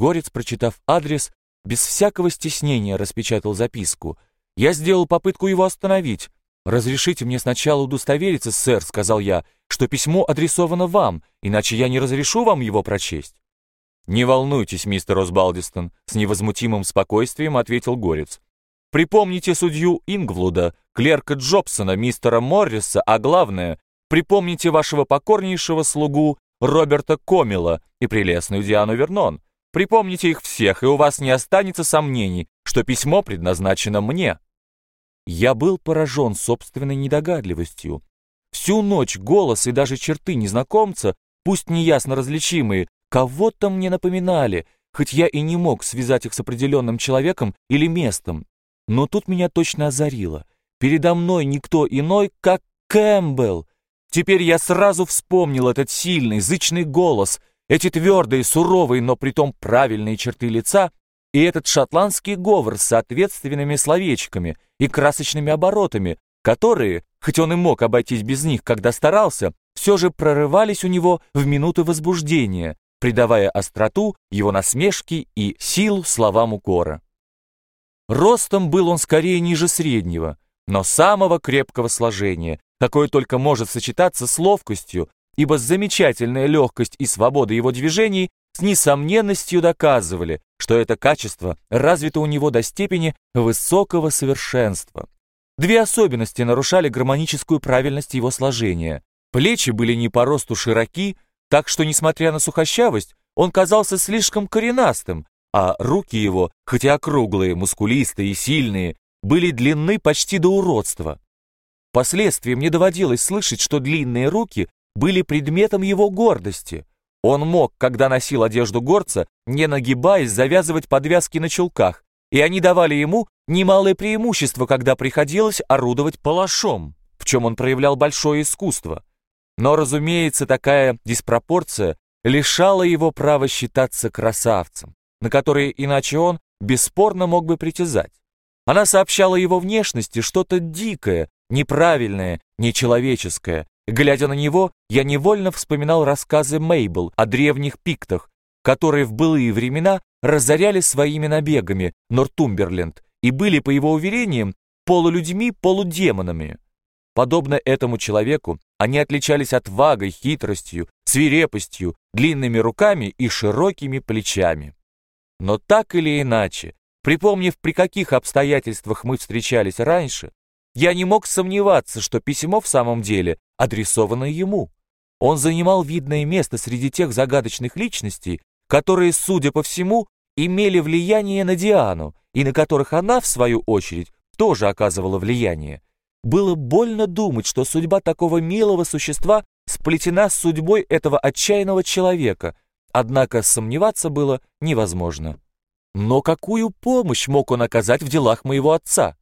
Горец, прочитав адрес, без всякого стеснения распечатал записку. Я сделал попытку его остановить. «Разрешите мне сначала удостовериться, сэр», — сказал я, «что письмо адресовано вам, иначе я не разрешу вам его прочесть». «Не волнуйтесь, мистер Осбалдистон», — с невозмутимым спокойствием ответил Горец. «Припомните судью Ингвлуда, клерка Джобсона, мистера Морриса, а главное, припомните вашего покорнейшего слугу Роберта Комила и прелестную Диану Вернон. Припомните их всех, и у вас не останется сомнений, что письмо предназначено мне». Я был поражен собственной недогадливостью. Всю ночь голос и даже черты незнакомца, пусть неясно различимые, кого-то мне напоминали, хоть я и не мог связать их с определенным человеком или местом. Но тут меня точно озарило. Передо мной никто иной, как Кэмпбелл. Теперь я сразу вспомнил этот сильный, зычный голос, эти твердые, суровые, но притом правильные черты лица и этот шотландский говор с соответственными словечками и красочными оборотами, которые, хоть он и мог обойтись без них, когда старался, все же прорывались у него в минуты возбуждения, придавая остроту его насмешки и силу словам укора. Ростом был он скорее ниже среднего, но самого крепкого сложения, какое только может сочетаться с ловкостью, ибо замечательная легкость и свобода его движений с несомненностью доказывали, что это качество развито у него до степени высокого совершенства. Две особенности нарушали гармоническую правильность его сложения. Плечи были не по росту широки, так что, несмотря на сухощавость, он казался слишком коренастым, а руки его, хотя округлые, мускулистые и сильные, были длинны почти до уродства. Впоследствии мне доводилось слышать, что длинные руки были предметом его гордости. Он мог, когда носил одежду горца, не нагибаясь, завязывать подвязки на чулках, и они давали ему немалое преимущество, когда приходилось орудовать палашом, в чем он проявлял большое искусство. Но, разумеется, такая диспропорция лишала его права считаться красавцем, на который иначе он бесспорно мог бы притязать. Она сообщала его внешности что-то дикое, неправильное, нечеловеческое, Глядя на него, я невольно вспоминал рассказы Мейбл о древних пиктах, которые в былые времена разоряли своими набегами Нортумберленд и были, по его уверениям, полулюдьми, полудемонами. Подобно этому человеку, они отличались отвагой, хитростью, свирепостью, длинными руками и широкими плечами. Но так или иначе, припомнив, при каких обстоятельствах мы встречались раньше, я не мог сомневаться, что письмо в самом деле адресовано ему. Он занимал видное место среди тех загадочных личностей, которые, судя по всему, имели влияние на Диану, и на которых она, в свою очередь, тоже оказывала влияние. Было больно думать, что судьба такого милого существа сплетена с судьбой этого отчаянного человека, однако сомневаться было невозможно. Но какую помощь мог он оказать в делах моего отца?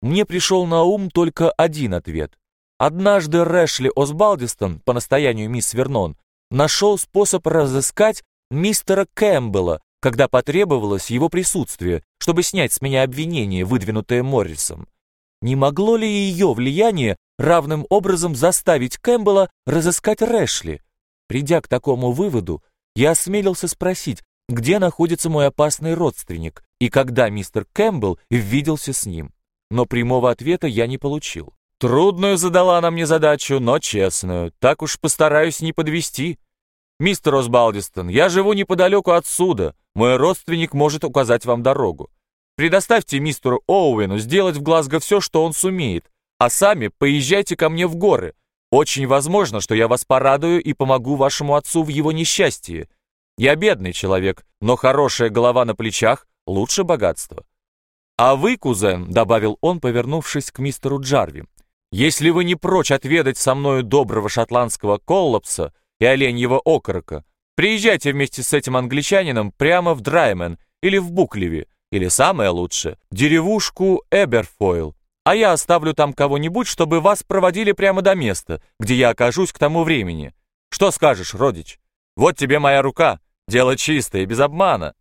Мне пришел на ум только один ответ. Однажды Рэшли Осбалдистон, по настоянию мисс Вернон, нашел способ разыскать мистера Кэмпбелла, когда потребовалось его присутствие, чтобы снять с меня обвинение, выдвинутое Моррисом. Не могло ли ее влияние равным образом заставить Кэмпбелла разыскать Рэшли? Придя к такому выводу, я осмелился спросить, где находится мой опасный родственник и когда мистер Кэмпбелл виделся с ним но прямого ответа я не получил. Трудную задала она мне задачу, но честную. Так уж постараюсь не подвести. Мистер Осбалдистон, я живу неподалеку отсюда. Мой родственник может указать вам дорогу. Предоставьте мистеру Оуэну сделать в Глазго все, что он сумеет, а сами поезжайте ко мне в горы. Очень возможно, что я вас порадую и помогу вашему отцу в его несчастье. Я бедный человек, но хорошая голова на плечах лучше богатства. «А вы, кузен», — добавил он, повернувшись к мистеру Джарви, «если вы не прочь отведать со мною доброго шотландского коллапса и оленьего окорока, приезжайте вместе с этим англичанином прямо в Драймен или в Букливе, или самое лучшее, деревушку Эберфойл, а я оставлю там кого-нибудь, чтобы вас проводили прямо до места, где я окажусь к тому времени. Что скажешь, родич? Вот тебе моя рука, дело чистое, без обмана».